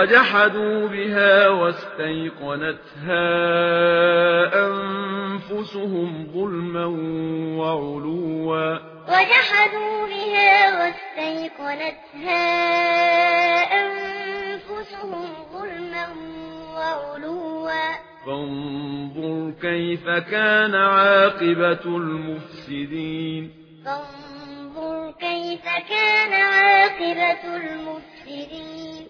وجحدوا بها واستيقنتها أنفسهم ظلما وعلوا. وجحدوا بها واستيقنتها أنفسهم ظلما وعلوا. فانظر كيف كان عاقبة المفسدين. فانظر كيف كان عاقبة المفسدين.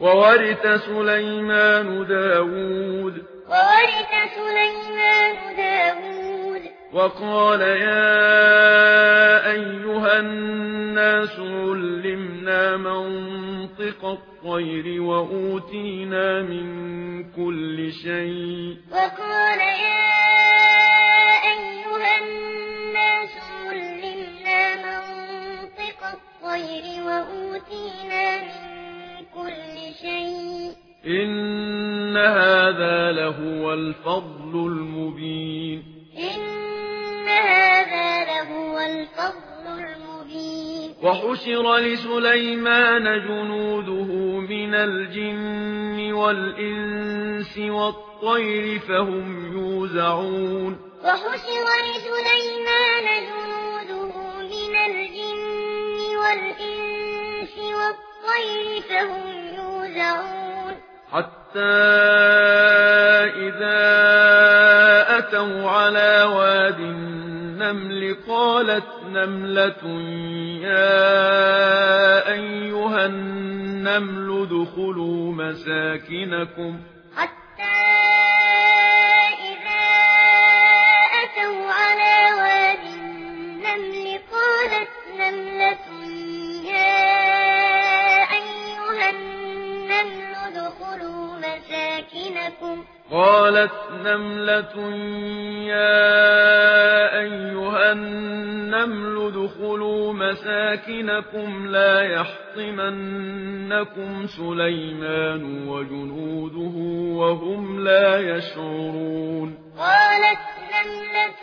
وورث سليمان داود. وورث سليمان داود. وقال يا أيها الناس علمنا منطق الطير وأوتينا من كل شيء. وقال يا إن هذا لهو الفضل المبين إن هذا لهو الفضل المبين وحشر لسليمان جنوده من الجن والإنس والطير فهم يوزعون وحشر لسليمان جنوده من الجن والإنس والطير فهم يوزعون حتى إذا أتوا على واد النمل قالت نملة يا أيها النمل دخلوا مساكنكم لكم. قالت نملة يا أيها النمل دخلوا مساكنكم لا يحطمنكم سليمان وجنوده وهم لا يشعرون. قالت نملة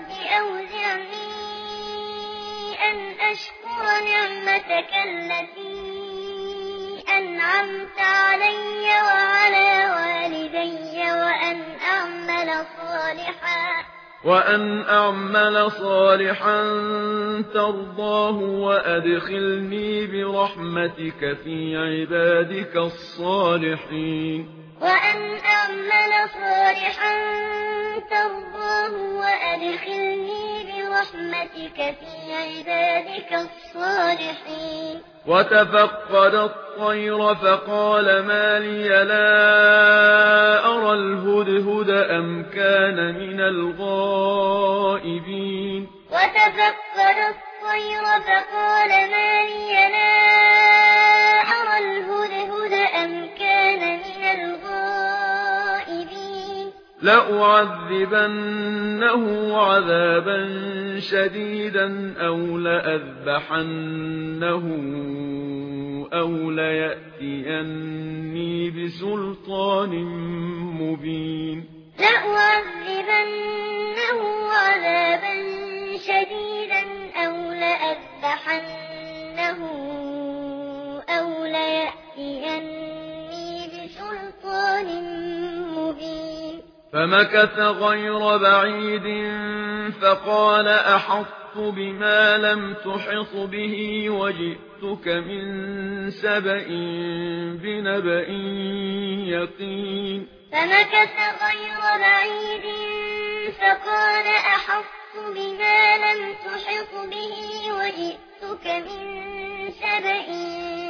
أوزعني أن أشكر نعمتك التي أنعمت علي وعلى والدي وأن أعمل صالحا وأن أعمل صالحا ترضاه وأدخلني برحمتك في عبادك الصالحين. وأن أعمل صالحا ترضاه وأدخلني برحمتك في عبادك الصالحين. وتفقد الطير فقال ما لي لا أرى الهدهد أم كان من الغائبين. وتفقد الطير فقال ما لي لا أرى لأعذبنه عذابا شديدا أو لأذبحنه أو ليأتيني بسلطان مبين. لأعذبنه فمكث غير بعيد فقال أحط بما لم تحط به وجئتك من سبأ بنبأ يقين فمكث غير بعيد فقال أحط بما لم تحط به وجئتك من سبأ